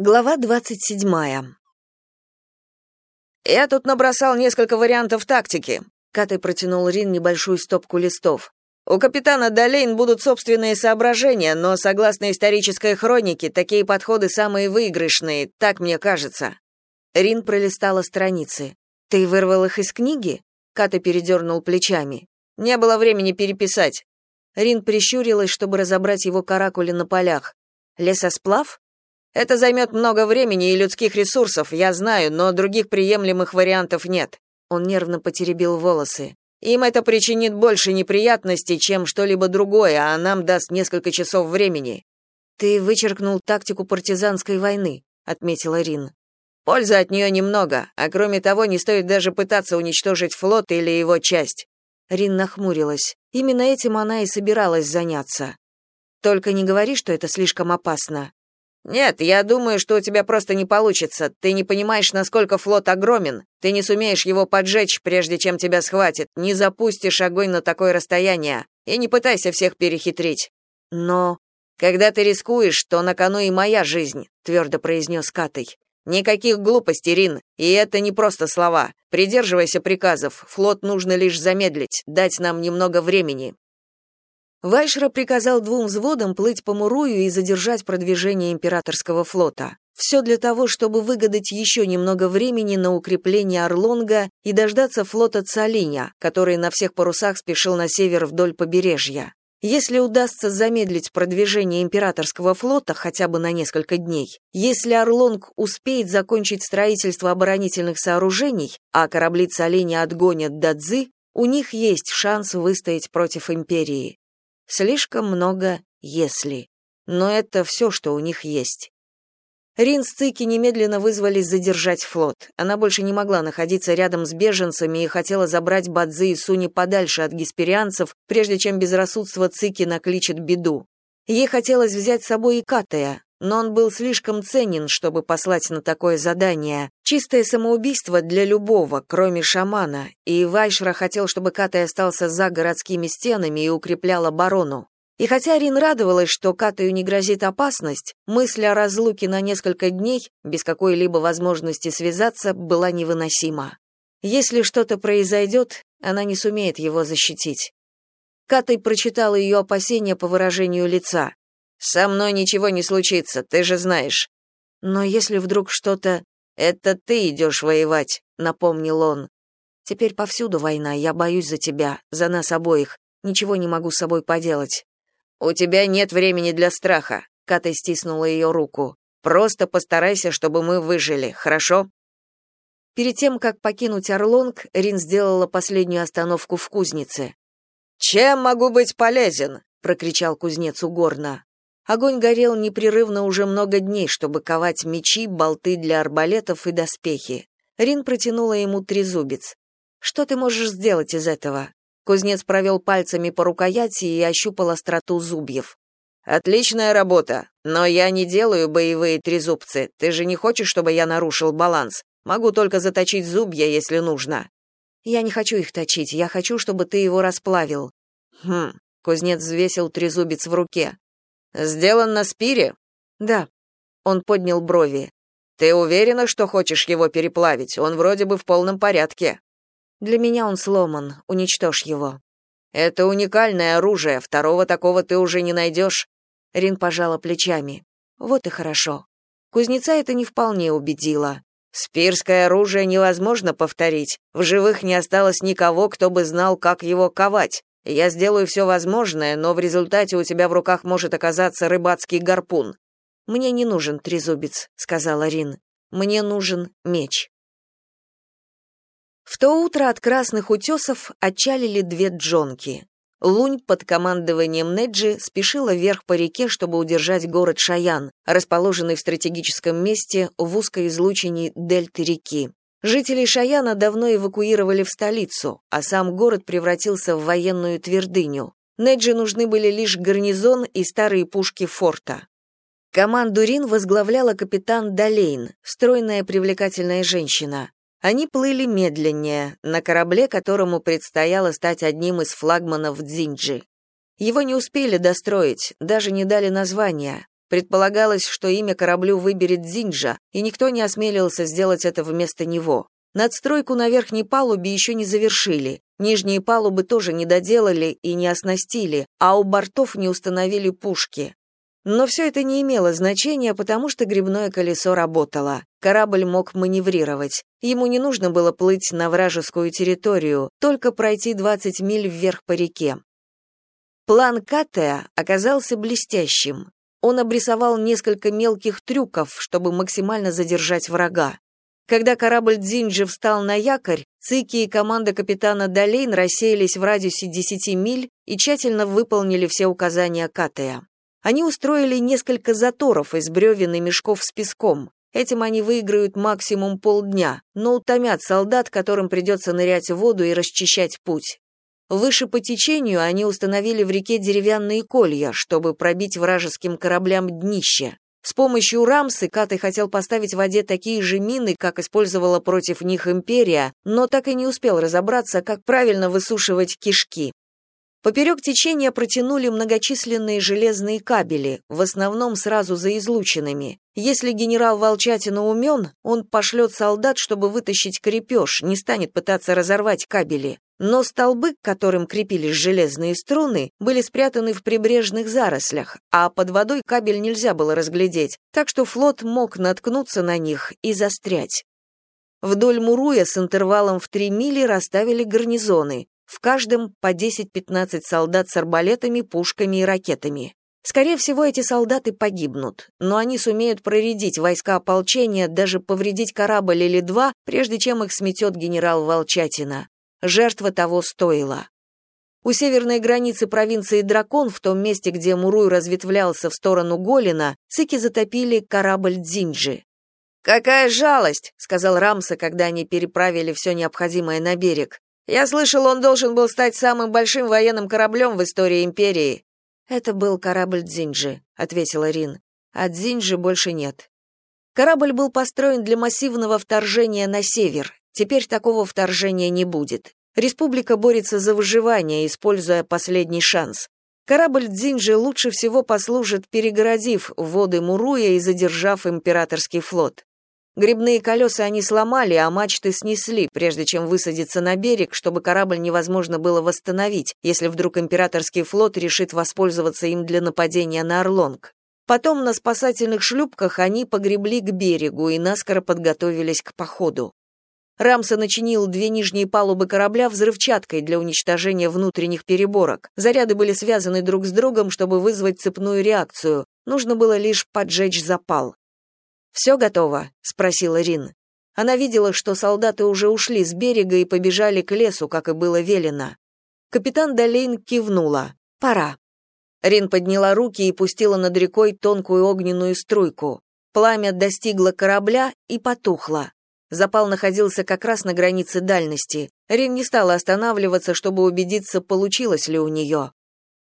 Глава 27. «Я тут набросал несколько вариантов тактики», — Катай протянул Рин небольшую стопку листов. «У капитана Долейн будут собственные соображения, но, согласно исторической хронике, такие подходы самые выигрышные, так мне кажется». Рин пролистала страницы. «Ты вырвал их из книги?» Катай передернул плечами. «Не было времени переписать». Рин прищурилась, чтобы разобрать его каракули на полях. «Лесосплав?» Это займет много времени и людских ресурсов, я знаю, но других приемлемых вариантов нет. Он нервно потеребил волосы. Им это причинит больше неприятностей, чем что-либо другое, а нам даст несколько часов времени. Ты вычеркнул тактику партизанской войны, отметила Рин. Пользы от нее немного, а кроме того, не стоит даже пытаться уничтожить флот или его часть. Рин нахмурилась. Именно этим она и собиралась заняться. Только не говори, что это слишком опасно. Нет, я думаю, что у тебя просто не получится. Ты не понимаешь, насколько флот огромен. Ты не сумеешь его поджечь, прежде чем тебя схватит. Не запустишь огонь на такое расстояние. И не пытайся всех перехитрить. Но когда ты рискуешь, то на кону и моя жизнь, твердо произнес Катей. Никаких глупостей, Рин, и это не просто слова. Придерживайся приказов. Флот нужно лишь замедлить, дать нам немного времени. Вайшра приказал двум взводам плыть по Мурую и задержать продвижение императорского флота. Все для того, чтобы выгадать еще немного времени на укрепление Орлонга и дождаться флота Цалиня, который на всех парусах спешил на север вдоль побережья. Если удастся замедлить продвижение императорского флота хотя бы на несколько дней, если Орлонг успеет закончить строительство оборонительных сооружений, а корабли Цалиня отгонят Цзы, у них есть шанс выстоять против империи. Слишком много «если». Но это все, что у них есть. Рин с Цики немедленно вызвались задержать флот. Она больше не могла находиться рядом с беженцами и хотела забрать Бадзи и Суни подальше от гесперианцев, прежде чем безрассудство Цики накличет беду. Ей хотелось взять с собой и Катая, но он был слишком ценен, чтобы послать на такое задание. Чистое самоубийство для любого, кроме шамана, и Вайшра хотел, чтобы Катай остался за городскими стенами и укреплял оборону. И хотя Рин радовалась, что Катаю не грозит опасность, мысль о разлуке на несколько дней, без какой-либо возможности связаться, была невыносима. Если что-то произойдет, она не сумеет его защитить. Катай прочитала ее опасения по выражению лица. Со мной ничего не случится, ты же знаешь. Но если вдруг что-то... Это ты идешь воевать, напомнил он. Теперь повсюду война, я боюсь за тебя, за нас обоих. Ничего не могу с собой поделать. У тебя нет времени для страха, Ката стиснула ее руку. Просто постарайся, чтобы мы выжили, хорошо? Перед тем, как покинуть Орлонг, Рин сделала последнюю остановку в кузнице. «Чем могу быть полезен?» — прокричал кузнец угорно. Огонь горел непрерывно уже много дней, чтобы ковать мечи, болты для арбалетов и доспехи. Рин протянула ему трезубец. «Что ты можешь сделать из этого?» Кузнец провел пальцами по рукояти и ощупал остроту зубьев. «Отличная работа, но я не делаю боевые трезубцы. Ты же не хочешь, чтобы я нарушил баланс? Могу только заточить зубья, если нужно». «Я не хочу их точить, я хочу, чтобы ты его расплавил». «Хм», — кузнец взвесил трезубец в руке. Сделан на спире? Да. Он поднял брови. Ты уверена, что хочешь его переплавить? Он вроде бы в полном порядке. Для меня он сломан. Уничтожь его. Это уникальное оружие, второго такого ты уже не найдешь». Рин пожала плечами. Вот и хорошо. Кузнеца это не вполне убедило. Спирское оружие невозможно повторить. В живых не осталось никого, кто бы знал, как его ковать. Я сделаю все возможное, но в результате у тебя в руках может оказаться рыбацкий гарпун. Мне не нужен трезубец, сказала Рин. Мне нужен меч. В то утро от красных утесов отчалили две джонки. Лунь под командованием Неджи спешила вверх по реке, чтобы удержать город Шаян, расположенный в стратегическом месте в узкой излучине дельты реки. Жителей Шаяна давно эвакуировали в столицу, а сам город превратился в военную твердыню. Неджи нужны были лишь гарнизон и старые пушки форта. Команду Рин возглавляла капитан Далейн, стройная привлекательная женщина. Они плыли медленнее, на корабле, которому предстояло стать одним из флагманов Дзинджи. Его не успели достроить, даже не дали названия. Предполагалось, что имя кораблю выберет Зинджа, и никто не осмелился сделать это вместо него. Надстройку на верхней палубе еще не завершили, нижние палубы тоже не доделали и не оснастили, а у бортов не установили пушки. Но все это не имело значения, потому что грибное колесо работало. Корабль мог маневрировать. Ему не нужно было плыть на вражескую территорию, только пройти 20 миль вверх по реке. План Катеа оказался блестящим. Он обрисовал несколько мелких трюков, чтобы максимально задержать врага. Когда корабль Дзинджи встал на якорь, Цики и команда капитана Долейн рассеялись в радиусе 10 миль и тщательно выполнили все указания Катея. Они устроили несколько заторов из бревен и мешков с песком. Этим они выиграют максимум полдня, но утомят солдат, которым придется нырять в воду и расчищать путь. Выше по течению они установили в реке деревянные колья, чтобы пробить вражеским кораблям днище. С помощью рамсы Катай хотел поставить в воде такие же мины, как использовала против них империя, но так и не успел разобраться, как правильно высушивать кишки. Поперек течения протянули многочисленные железные кабели, в основном сразу за излучинами. Если генерал Волчатина умен, он пошлет солдат, чтобы вытащить крепеж, не станет пытаться разорвать кабели. Но столбы, к которым крепились железные струны, были спрятаны в прибрежных зарослях, а под водой кабель нельзя было разглядеть, так что флот мог наткнуться на них и застрять. Вдоль Муруя с интервалом в три мили расставили гарнизоны, в каждом по 10-15 солдат с арбалетами, пушками и ракетами. Скорее всего, эти солдаты погибнут, но они сумеют проредить войска ополчения, даже повредить корабль или два, прежде чем их сметет генерал Волчатина. Жертва того стоила. У северной границы провинции Дракон, в том месте, где Муруй разветвлялся в сторону Голина, цики затопили корабль Дзинджи. «Какая жалость!» — сказал Рамса, когда они переправили все необходимое на берег. Я слышал, он должен был стать самым большим военным кораблем в истории империи. Это был корабль Дзинджи, ответила Рин. А Дзинджи больше нет. Корабль был построен для массивного вторжения на север. Теперь такого вторжения не будет. Республика борется за выживание, используя последний шанс. Корабль Дзинджи лучше всего послужит, перегородив воды Муруя и задержав императорский флот. Грибные колеса они сломали, а мачты снесли, прежде чем высадиться на берег, чтобы корабль невозможно было восстановить, если вдруг императорский флот решит воспользоваться им для нападения на Орлонг. Потом на спасательных шлюпках они погребли к берегу и наскоро подготовились к походу. Рамса начинил две нижние палубы корабля взрывчаткой для уничтожения внутренних переборок. Заряды были связаны друг с другом, чтобы вызвать цепную реакцию. Нужно было лишь поджечь запал. «Все готово?» — спросила Рин. Она видела, что солдаты уже ушли с берега и побежали к лесу, как и было велено. Капитан Долейн кивнула. «Пора». Рин подняла руки и пустила над рекой тонкую огненную струйку. Пламя достигло корабля и потухло. Запал находился как раз на границе дальности. Рин не стала останавливаться, чтобы убедиться, получилось ли у нее.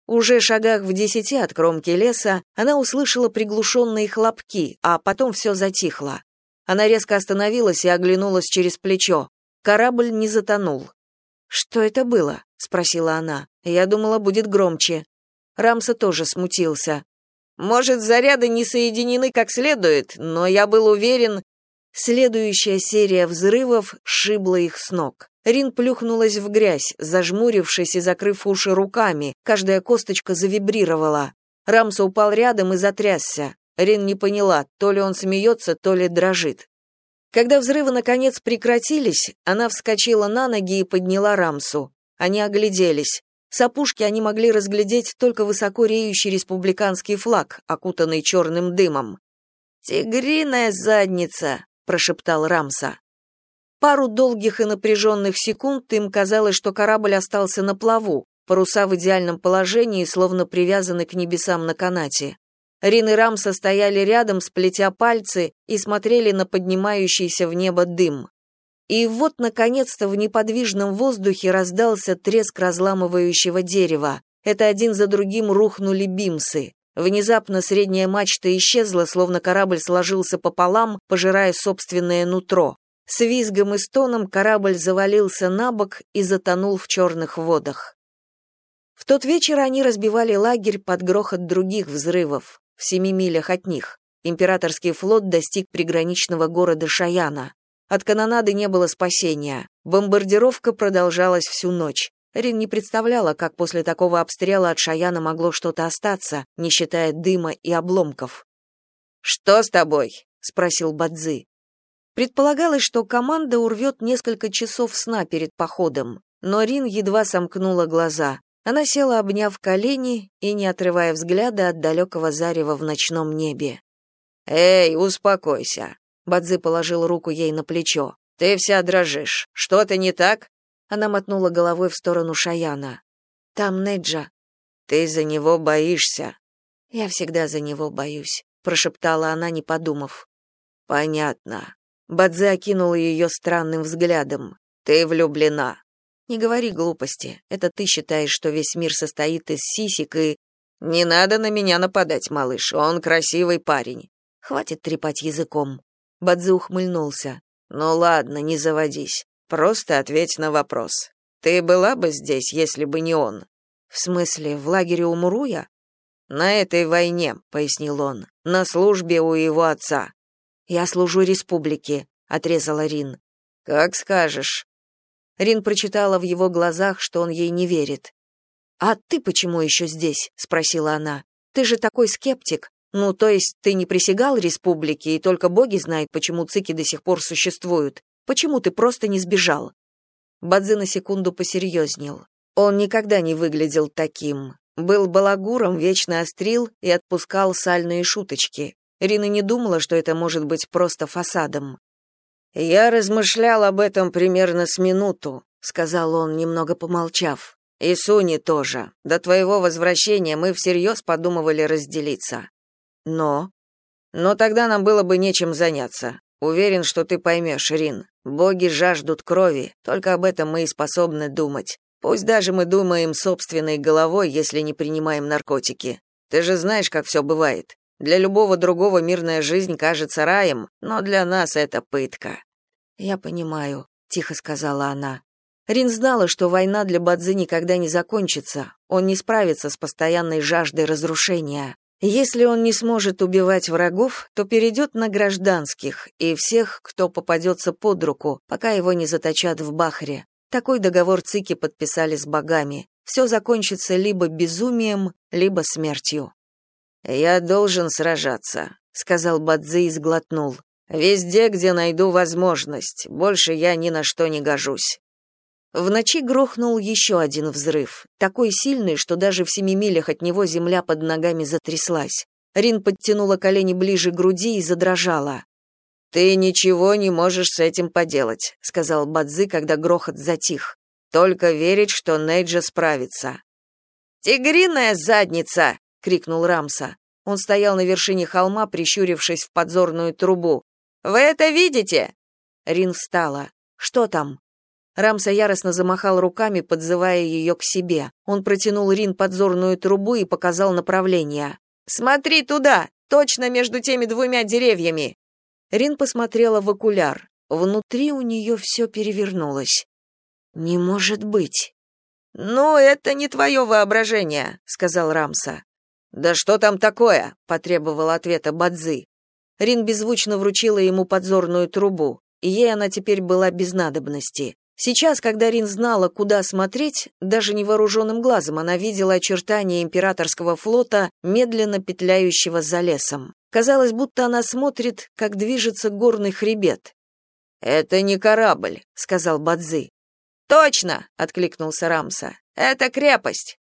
Уже шагах в десяти от кромки леса она услышала приглушенные хлопки, а потом все затихло. Она резко остановилась и оглянулась через плечо. Корабль не затонул. «Что это было?» — спросила она. «Я думала, будет громче». Рамса тоже смутился. «Может, заряды не соединены как следует, но я был уверен...» Следующая серия взрывов шибла их с ног. Рин плюхнулась в грязь, зажмурившись и закрыв уши руками, каждая косточка завибрировала. Рамса упал рядом и затрясся. Рин не поняла, то ли он смеется, то ли дрожит. Когда взрывы наконец прекратились, она вскочила на ноги и подняла Рамсу. Они огляделись. С опушки они могли разглядеть только высоко реющий республиканский флаг, окутанный черным дымом. «Тигриная задница», — прошептал Рамса. Пару долгих и напряженных секунд им казалось, что корабль остался на плаву, паруса в идеальном положении, словно привязаны к небесам на канате. Рин и Рам стояли рядом, сплетя пальцы, и смотрели на поднимающийся в небо дым. И вот, наконец-то, в неподвижном воздухе раздался треск разламывающего дерева. Это один за другим рухнули бимсы. Внезапно средняя мачта исчезла, словно корабль сложился пополам, пожирая собственное нутро. С визгом и стоном корабль завалился на бок и затонул в черных водах. В тот вечер они разбивали лагерь под грохот других взрывов. в семи милях от них. Императорский флот достиг приграничного города Шаяна. От канонады не было спасения. Бомбардировка продолжалась всю ночь. Рин не представляла, как после такого обстрела от Шаяна могло что-то остаться, не считая дыма и обломков. «Что с тобой?» — спросил Бадзи. Предполагалось, что команда урвет несколько часов сна перед походом, но Рин едва сомкнула глаза. Она села, обняв колени и не отрывая взгляда от далекого зарева в ночном небе. «Эй, успокойся!» Бадзи положил руку ей на плечо. «Ты вся дрожишь. Что-то не так?» Она мотнула головой в сторону Шаяна. «Там Неджа». «Ты за него боишься?» «Я всегда за него боюсь», — прошептала она, не подумав. «Понятно». Бадзе окинула ее странным взглядом. «Ты влюблена». «Не говори глупости. Это ты считаешь, что весь мир состоит из сисек и...» «Не надо на меня нападать, малыш. Он красивый парень». «Хватит трепать языком». Бадзе ухмыльнулся. «Ну ладно, не заводись. Просто ответь на вопрос. Ты была бы здесь, если бы не он? В смысле, в лагере у Муруя? На этой войне, пояснил он. На службе у его отца. Я служу республике, отрезала Рин. Как скажешь. Рин прочитала в его глазах, что он ей не верит. А ты почему еще здесь? спросила она. Ты же такой скептик. Ну, то есть ты не присягал республике, и только боги знают, почему цики до сих пор существуют. Почему ты просто не сбежал?» Бадзи на секунду посерьезнел. Он никогда не выглядел таким. Был балагуром, вечно острил и отпускал сальные шуточки. Рина не думала, что это может быть просто фасадом. «Я размышлял об этом примерно с минуту», — сказал он, немного помолчав. «И Суни тоже. До твоего возвращения мы всерьез подумывали разделиться. Но...» «Но тогда нам было бы нечем заняться. Уверен, что ты поймешь, Рин. Боги жаждут крови, только об этом мы и способны думать. Пусть даже мы думаем собственной головой, если не принимаем наркотики. Ты же знаешь, как все бывает. Для любого другого мирная жизнь кажется раем, но для нас это пытка. Я понимаю, тихо сказала она. Рин знала, что война для Бадзи никогда не закончится. Он не справится с постоянной жаждой разрушения. Если он не сможет убивать врагов, то перейдет на гражданских и всех, кто попадется под руку, пока его не заточат в Бахре. Такой договор цики подписали с богами. Все закончится либо безумием, либо смертью. «Я должен сражаться», — сказал Бадзи и сглотнул. «Везде, где найду возможность. Больше я ни на что не гожусь». В ночи грохнул еще один взрыв, такой сильный, что даже в семи милях от него земля под ногами затряслась. Рин подтянула колени ближе к груди и задрожала. «Ты ничего не можешь с этим поделать», — сказал Бадзи, когда грохот затих. «Только верить, что Нейджа справится». «Тигриная задница!» — крикнул Рамса. Он стоял на вершине холма, прищурившись в подзорную трубу. «Вы это видите?» Рин встала. «Что там?» Рамса яростно замахал руками, подзывая ее к себе. Он протянул Рин подзорную трубу и показал направление. «Смотри туда! Точно между теми двумя деревьями!» Рин посмотрела в окуляр. Внутри у нее все перевернулось. «Не может быть!» «Ну, это не твое воображение», — сказал Рамса. «Да что там такое?» — потребовал ответа Бадзи. Рин беззвучно вручила ему подзорную трубу, ей она теперь была без надобности. Сейчас, когда Рин знала, куда смотреть, даже невооруженным глазом она видела очертания императорского флота, медленно петляющего за лесом. Казалось, будто она смотрит, как движется горный хребет. «Это не корабль», — сказал Бадзи. «Точно!» — откликнулся Рамса. «Это крепость!»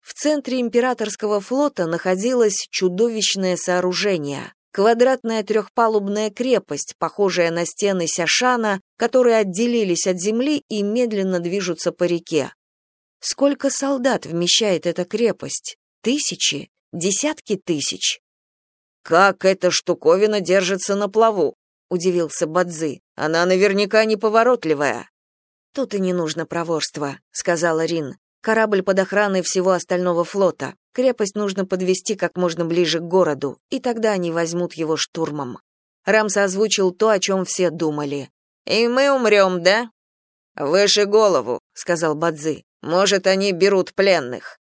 В центре императорского флота находилось чудовищное сооружение. Квадратная трехпалубная крепость, похожая на стены Сяшана, которые отделились от земли и медленно движутся по реке. Сколько солдат вмещает эта крепость? Тысячи? Десятки тысяч? «Как эта штуковина держится на плаву?» — удивился Бадзи. «Она наверняка неповоротливая». «Тут и не нужно проворства», — сказала Рин. «Корабль под охраной всего остального флота. Крепость нужно подвести как можно ближе к городу, и тогда они возьмут его штурмом. Рамс озвучил то, о чем все думали. «И мы умрем, да?» «Выше голову», — сказал Бадзи. «Может, они берут пленных».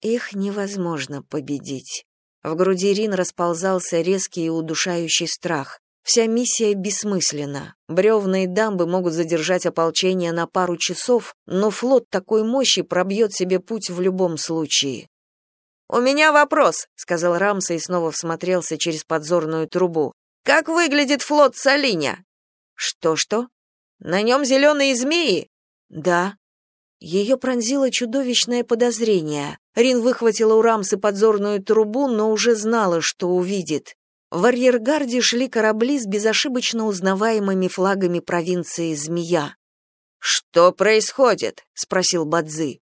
«Их невозможно победить», В груди Рин расползался резкий и удушающий страх. Вся миссия бессмысленна. Бревна и дамбы могут задержать ополчение на пару часов, но флот такой мощи пробьет себе путь в любом случае. «У меня вопрос», — сказал Рамса и снова всмотрелся через подзорную трубу. «Как выглядит флот Салиня?» «Что-что?» «На нем зеленые змеи?» «Да». Ее пронзило чудовищное подозрение. Рин выхватила у Рамсы подзорную трубу, но уже знала, что увидит. В арьергарде шли корабли с безошибочно узнаваемыми флагами провинции Змея. «Что происходит?» — спросил Бадзи.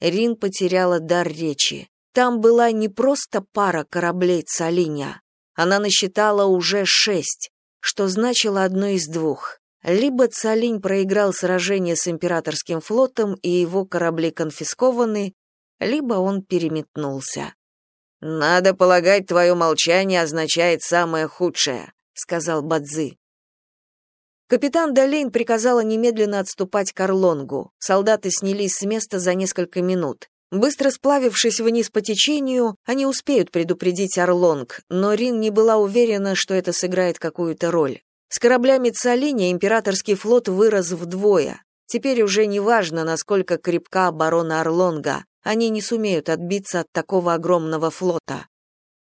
Рин потеряла дар речи. Там была не просто пара кораблей Цалиня. Она насчитала уже шесть, что значило одно из двух. Либо Цалинь проиграл сражение с императорским флотом и его корабли конфискованы, либо он переметнулся. «Надо полагать, твое молчание означает самое худшее», — сказал Бадзи. Капитан Долейн приказала немедленно отступать к Орлонгу. Солдаты снялись с места за несколько минут. Быстро сплавившись вниз по течению, они успеют предупредить Орлонг, но Рин не была уверена, что это сыграет какую-то роль. С кораблями Цалиния императорский флот вырос вдвое. Теперь уже не важно, насколько крепка оборона Орлонга. Они не сумеют отбиться от такого огромного флота.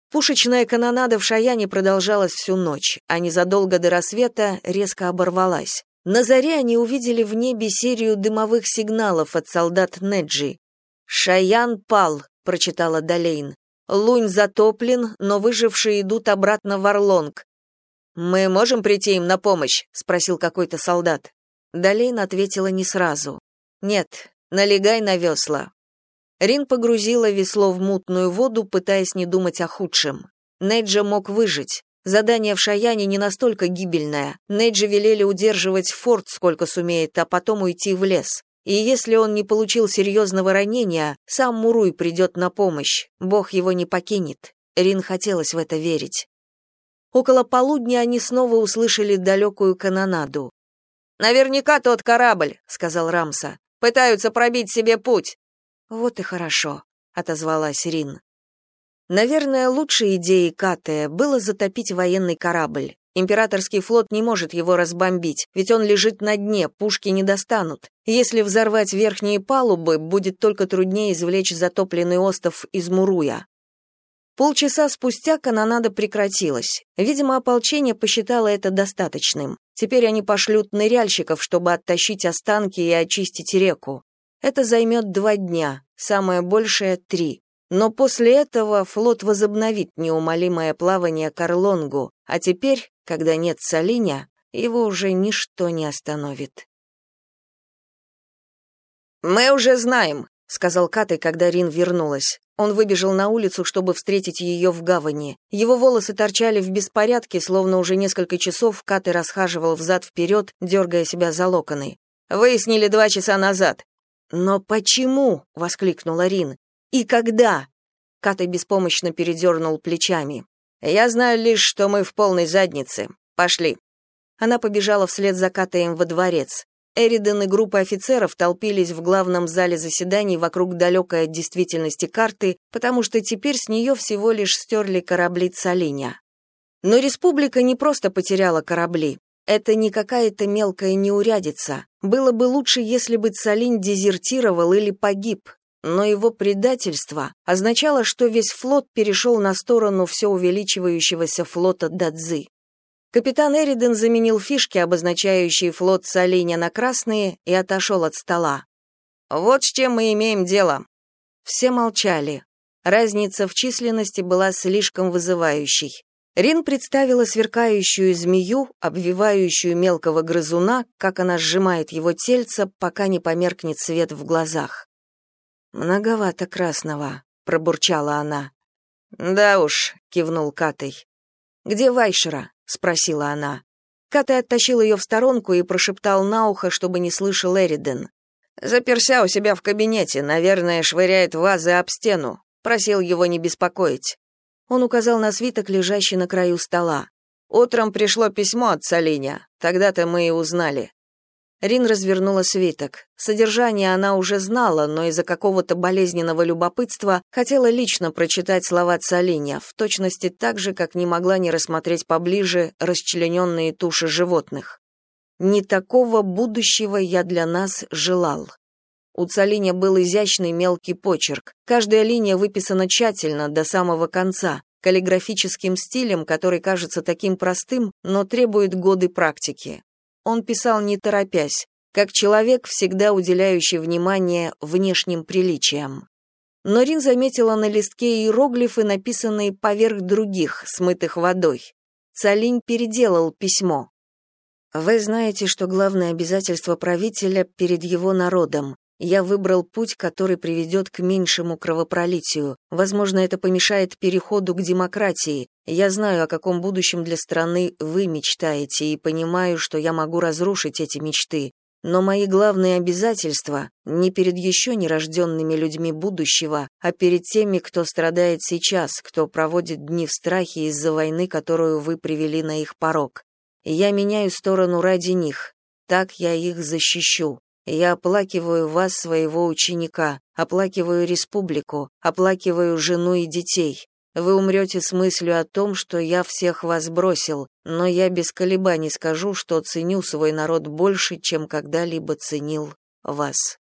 Пушечная канонада в Шаяне продолжалась всю ночь, а незадолго до рассвета резко оборвалась. На заре они увидели в небе серию дымовых сигналов от солдат Неджи. «Шаян пал», — прочитала Долейн. «Лунь затоплен, но выжившие идут обратно в Орлонг». «Мы можем прийти им на помощь?» — спросил какой-то солдат. Долейн ответила не сразу. «Нет, налегай на весла, Рин погрузила весло в мутную воду, пытаясь не думать о худшем. Неджа мог выжить. Задание в Шаяне не настолько гибельное. Неджи велели удерживать форт сколько сумеет, а потом уйти в лес. И если он не получил серьезного ранения, сам Муруй придет на помощь. Бог его не покинет. Рин хотелось в это верить. Около полудня они снова услышали далекую канонаду. «Наверняка тот корабль», — сказал Рамса. «Пытаются пробить себе путь. Вот и хорошо, отозвалась Рин. Наверное, лучшей идеей Катая было затопить военный корабль. Императорский флот не может его разбомбить, ведь он лежит на дне, пушки не достанут. Если взорвать верхние палубы, будет только труднее извлечь затопленный остров из Муруя. Полчаса спустя канонада прекратилась. Видимо, ополчение посчитало это достаточным. Теперь они пошлют ныряльщиков, чтобы оттащить останки и очистить реку. Это займет два дня, самое большее — три. Но после этого флот возобновит неумолимое плавание к Орлонгу, а теперь, когда нет Салиня, его уже ничто не остановит. «Мы уже знаем», — сказал Катай, когда Рин вернулась. Он выбежал на улицу, чтобы встретить ее в гавани. Его волосы торчали в беспорядке, словно уже несколько часов Катай расхаживал взад-вперед, дергая себя за локоны. «Выяснили два часа назад. «Но почему?» — воскликнула Рин. «И когда?» Ката беспомощно передернул плечами. «Я знаю лишь, что мы в полной заднице. Пошли». Она побежала вслед за Катаем во дворец. Эриден и группа офицеров толпились в главном зале заседаний вокруг далекой от действительности карты, потому что теперь с нее всего лишь стерли корабли Цалиня. Но республика не просто потеряла корабли. Это не какая-то мелкая неурядица. Было бы лучше, если бы Цалин дезертировал или погиб, но его предательство означало, что весь флот перешел на сторону все увеличивающегося флота Дадзы. Капитан Эриден заменил фишки, обозначающие флот Салиня на красные, и отошел от стола. «Вот с чем мы имеем дело». Все молчали. Разница в численности была слишком вызывающей. Рин представила сверкающую змею, обвивающую мелкого грызуна, как она сжимает его тельце, пока не померкнет свет в глазах. «Многовато красного», — пробурчала она. «Да уж», — кивнул Катай. «Где Вайшера?» — спросила она. Катай оттащил ее в сторонку и прошептал на ухо, чтобы не слышал Эриден. «Заперся у себя в кабинете, наверное, швыряет вазы об стену. Просил его не беспокоить». Он указал на свиток, лежащий на краю стола. Утром пришло письмо от Салиня. Тогда-то мы и узнали. Рин развернула свиток. Содержание она уже знала, но из-за какого-то болезненного любопытства хотела лично прочитать слова Цалиня, в точности так же, как не могла не рассмотреть поближе расчлененные туши животных. «Не такого будущего я для нас желал». У Цалиня был изящный мелкий почерк. Каждая линия выписана тщательно, до самого конца, каллиграфическим стилем, который кажется таким простым, но требует годы практики. Он писал не торопясь, как человек, всегда уделяющий внимание внешним приличиям. Но Рин заметила на листке иероглифы, написанные поверх других, смытых водой. Цалинь переделал письмо. «Вы знаете, что главное обязательство правителя перед его народом я выбрал путь, который приведет к меньшему кровопролитию. Возможно, это помешает переходу к демократии. Я знаю, о каком будущем для страны вы мечтаете, и понимаю, что я могу разрушить эти мечты. Но мои главные обязательства не перед еще нерожденными людьми будущего, а перед теми, кто страдает сейчас, кто проводит дни в страхе из-за войны, которую вы привели на их порог. Я меняю сторону ради них. Так я их защищу. Я оплакиваю вас, своего ученика, оплакиваю республику, оплакиваю жену и детей. Вы умрете с мыслью о том, что я всех вас бросил, но я без колебаний скажу, что ценю свой народ больше, чем когда-либо ценил вас.